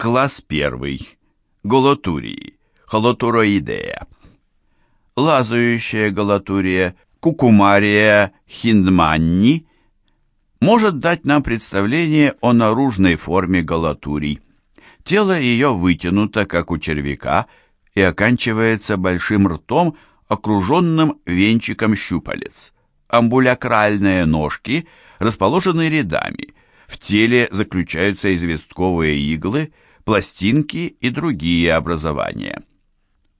Класс первый. Голотурии. Холотуроидея. Лазающая голотурия, кукумария хиндманни, может дать нам представление о наружной форме голотурий. Тело ее вытянуто, как у червяка, и оканчивается большим ртом, окруженным венчиком щупалец. Амбулякральные ножки расположены рядами. В теле заключаются известковые иглы, пластинки и другие образования.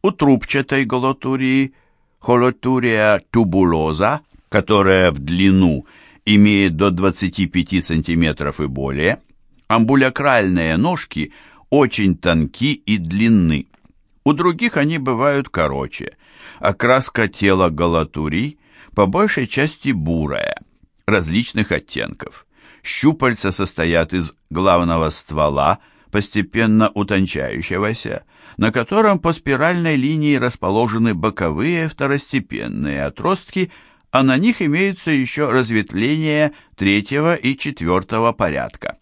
У трубчатой голотурии, холотурия тубулоза, которая в длину имеет до 25 см и более, амбулякральные ножки очень тонки и длинны. У других они бывают короче. Окраска тела галатурий по большей части бурая, различных оттенков. Щупальца состоят из главного ствола, постепенно утончающегося, на котором по спиральной линии расположены боковые второстепенные отростки, а на них имеются еще разветвления третьего и четвертого порядка.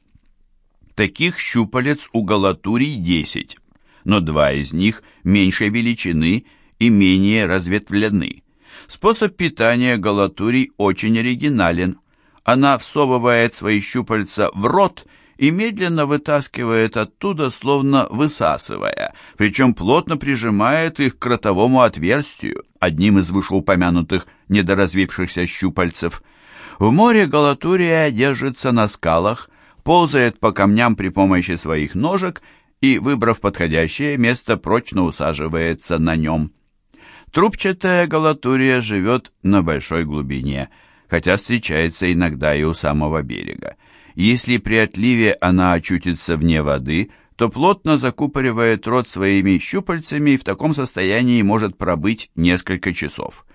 Таких щупалец у галатурий 10, но два из них меньшей величины и менее разветвлены. Способ питания галатурий очень оригинален. Она всовывает свои щупальца в рот и медленно вытаскивает оттуда, словно высасывая, причем плотно прижимает их к ротовому отверстию, одним из вышеупомянутых недоразвившихся щупальцев. В море галатурия держится на скалах, ползает по камням при помощи своих ножек и, выбрав подходящее место, прочно усаживается на нем. Трубчатая галатурия живет на большой глубине, хотя встречается иногда и у самого берега. Если при отливе она очутится вне воды, то плотно закупоривает рот своими щупальцами и в таком состоянии может пробыть несколько часов.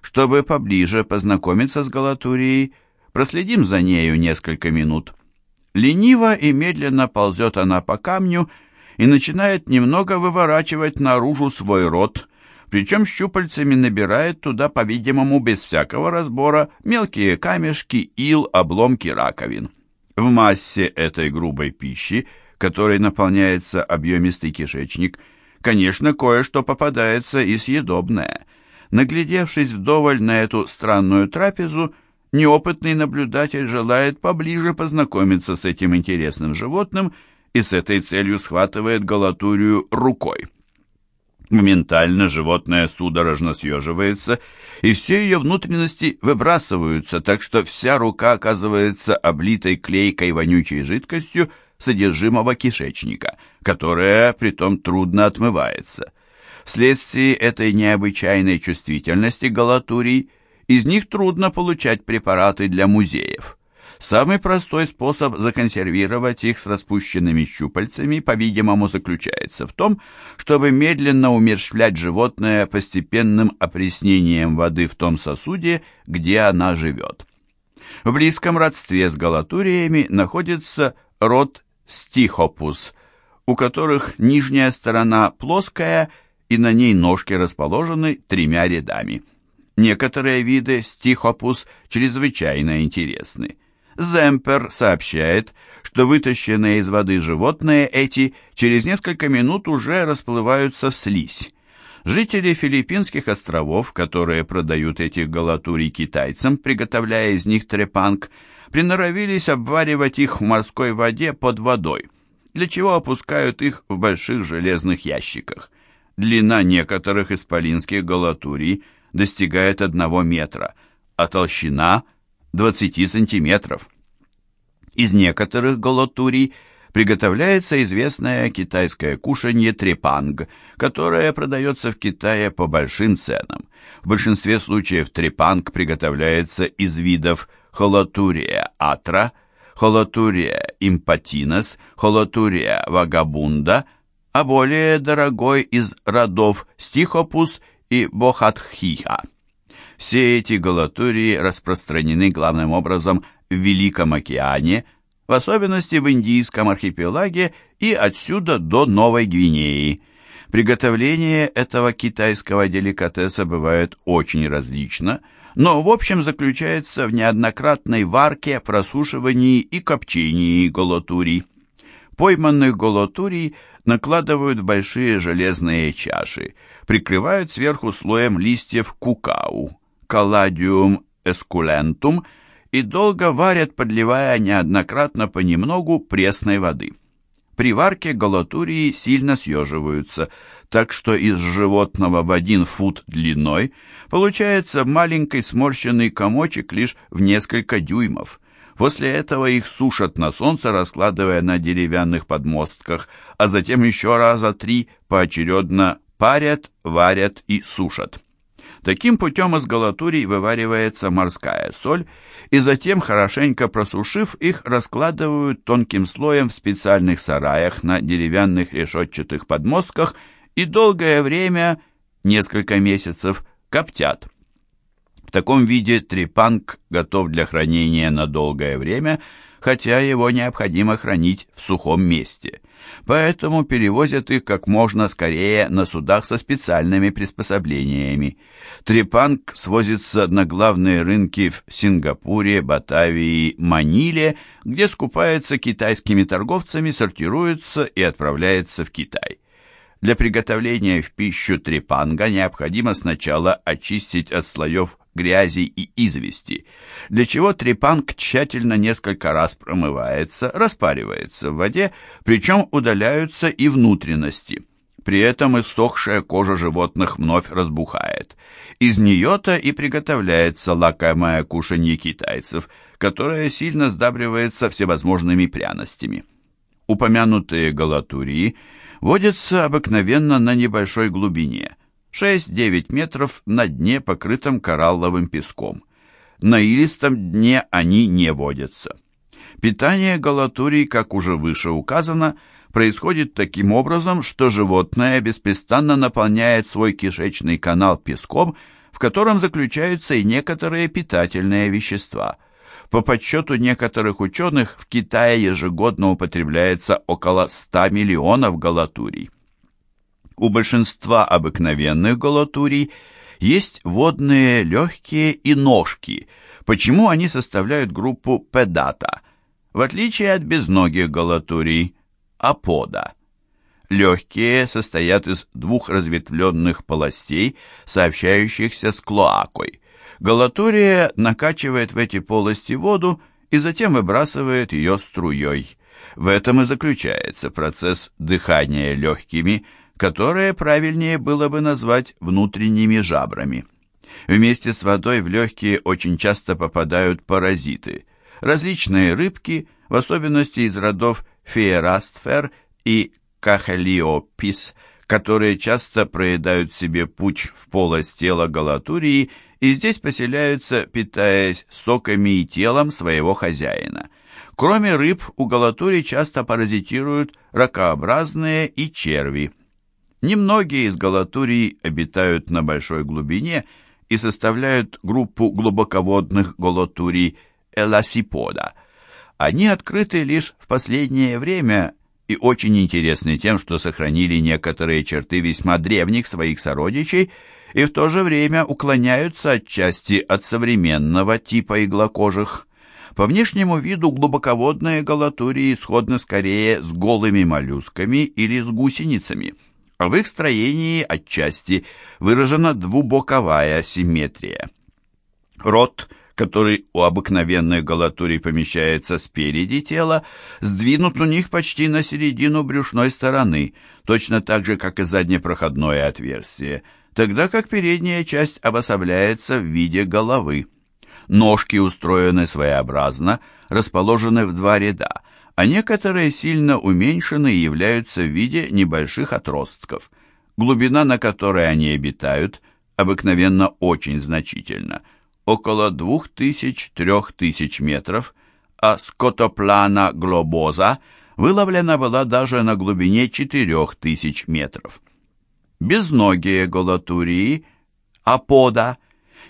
Чтобы поближе познакомиться с галатурией, проследим за нею несколько минут. Лениво и медленно ползет она по камню и начинает немного выворачивать наружу свой рот, причем щупальцами набирает туда, по-видимому, без всякого разбора, мелкие камешки, ил, обломки раковин. В массе этой грубой пищи, которой наполняется объемистый кишечник, конечно, кое-что попадается и съедобное. Наглядевшись вдоволь на эту странную трапезу, неопытный наблюдатель желает поближе познакомиться с этим интересным животным и с этой целью схватывает галатурию рукой. Моментально животное судорожно съеживается, и все ее внутренности выбрасываются, так что вся рука оказывается облитой клейкой вонючей жидкостью содержимого кишечника, которая притом трудно отмывается. Вследствие этой необычайной чувствительности галатурий из них трудно получать препараты для музеев. Самый простой способ законсервировать их с распущенными щупальцами, по-видимому, заключается в том, чтобы медленно умерщвлять животное постепенным опреснением воды в том сосуде, где она живет. В близком родстве с галатуриями находится род стихопус, у которых нижняя сторона плоская и на ней ножки расположены тремя рядами. Некоторые виды стихопус чрезвычайно интересны. Земпер сообщает, что вытащенные из воды животные эти через несколько минут уже расплываются в слизь. Жители Филиппинских островов, которые продают этих галатурий китайцам, приготовляя из них трепанг, приноровились обваривать их в морской воде под водой, для чего опускают их в больших железных ящиках. Длина некоторых исполинских галатурий достигает одного метра, а толщина – 20 сантиметров. Из некоторых галатурий приготовляется известное китайское кушанье трепанг, которое продается в Китае по большим ценам. В большинстве случаев трепанг приготовляется из видов холотурия атра, холотурия импатинес, холотурия вагабунда, а более дорогой из родов стихопус и бохатхиха. Все эти галатурии распространены главным образом в Великом океане, в особенности в Индийском архипелаге и отсюда до Новой Гвинеи. Приготовление этого китайского деликатеса бывает очень различно, но в общем заключается в неоднократной варке, просушивании и копчении галатурий. Пойманных голотурий накладывают в большие железные чаши, прикрывают сверху слоем листьев кукау, калладиум эскулентум и долго варят, подливая неоднократно понемногу пресной воды. При варке голотурии сильно съеживаются, так что из животного в один фут длиной получается маленький сморщенный комочек лишь в несколько дюймов. После этого их сушат на солнце, раскладывая на деревянных подмостках, а затем еще раза три поочередно парят, варят и сушат. Таким путем из галатурий вываривается морская соль, и затем, хорошенько просушив их, раскладывают тонким слоем в специальных сараях на деревянных решетчатых подмостках и долгое время, несколько месяцев, коптят. В таком виде трепанг готов для хранения на долгое время, хотя его необходимо хранить в сухом месте. Поэтому перевозят их как можно скорее на судах со специальными приспособлениями. Трепанг свозится на главные рынки в Сингапуре, Батавии, Маниле, где скупается китайскими торговцами, сортируется и отправляется в Китай. Для приготовления в пищу трепанга необходимо сначала очистить от слоев грязи и извести, для чего трепанг тщательно несколько раз промывается, распаривается в воде, причем удаляются и внутренности. При этом иссохшая кожа животных вновь разбухает. Из нее-то и приготовляется лакомое кушанье китайцев, которое сильно сдабривается всевозможными пряностями. Упомянутые галатурии – водятся обыкновенно на небольшой глубине, 6-9 метров на дне, покрытом коралловым песком. На илистом дне они не водятся. Питание галатурий, как уже выше указано, происходит таким образом, что животное беспрестанно наполняет свой кишечный канал песком, в котором заключаются и некоторые питательные вещества – по подсчету некоторых ученых, в Китае ежегодно употребляется около 100 миллионов галатурий. У большинства обыкновенных галатурий есть водные легкие и ножки, почему они составляют группу педата, в отличие от безногих галатурий, апода. Легкие состоят из двух разветвленных полостей, сообщающихся с клоакой – Галатурия накачивает в эти полости воду и затем выбрасывает ее струей. В этом и заключается процесс дыхания легкими, которое правильнее было бы назвать внутренними жабрами. Вместе с водой в легкие очень часто попадают паразиты, различные рыбки, в особенности из родов феерастфер и кахелиопис, которые часто проедают себе путь в полость тела галатурии и здесь поселяются, питаясь соками и телом своего хозяина. Кроме рыб, у галатури часто паразитируют ракообразные и черви. Немногие из галатурий обитают на большой глубине и составляют группу глубоководных галатурий эласипода. Они открыты лишь в последнее время и очень интересны тем, что сохранили некоторые черты весьма древних своих сородичей – и в то же время уклоняются отчасти от современного типа иглокожих. По внешнему виду глубоководные галатурии сходны скорее с голыми моллюсками или с гусеницами, а в их строении отчасти выражена двубоковая симметрия. Рот, который у обыкновенных галатурий помещается спереди тела, сдвинут у них почти на середину брюшной стороны, точно так же, как и заднепроходное отверстие – тогда как передняя часть обособляется в виде головы. Ножки устроены своеобразно, расположены в два ряда, а некоторые сильно уменьшены и являются в виде небольших отростков. Глубина, на которой они обитают, обыкновенно очень значительна, около 2000-3000 метров, а скотоплана глобоза выловлена была даже на глубине 4000 метров безногие голотурии, апода,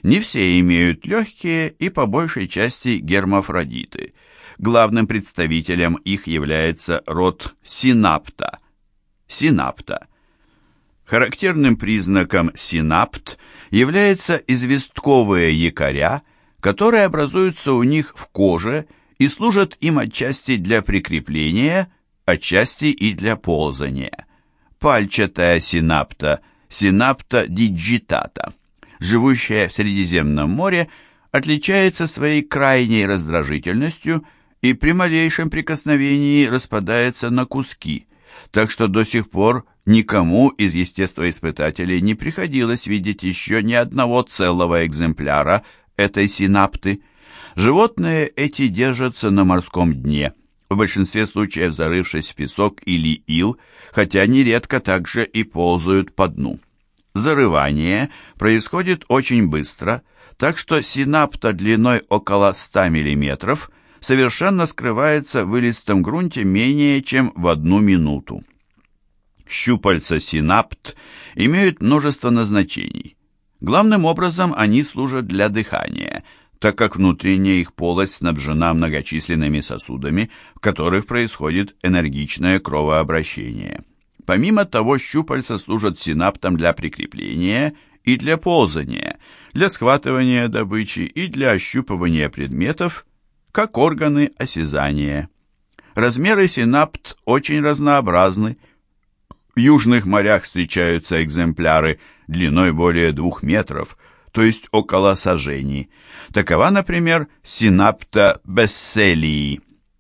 не все имеют легкие и по большей части гермафродиты. Главным представителем их является род синапта. Синапта. Характерным признаком синапт являются известковые якоря, которые образуются у них в коже и служат им отчасти для прикрепления, отчасти и для ползания. Пальчатая синапта, Synapta digitata, живущая в Средиземном море, отличается своей крайней раздражительностью и при малейшем прикосновении распадается на куски, так что до сих пор никому из естествоиспытателей не приходилось видеть еще ни одного целого экземпляра этой синапты. Животные эти держатся на морском дне, в большинстве случаев зарывшись в песок или ил, хотя нередко также и ползают по дну. Зарывание происходит очень быстро, так что синапта длиной около 100 мм совершенно скрывается в илистом грунте менее чем в одну минуту. Щупальца синапт имеют множество назначений. Главным образом они служат для дыхания, так как внутренняя их полость снабжена многочисленными сосудами, в которых происходит энергичное кровообращение. Помимо того, щупальца служат синаптом для прикрепления и для ползания, для схватывания добычи и для ощупывания предметов, как органы осязания. Размеры синапт очень разнообразны. В южных морях встречаются экземпляры длиной более двух метров, то есть около сажений. Такова, например, синапта бесселии.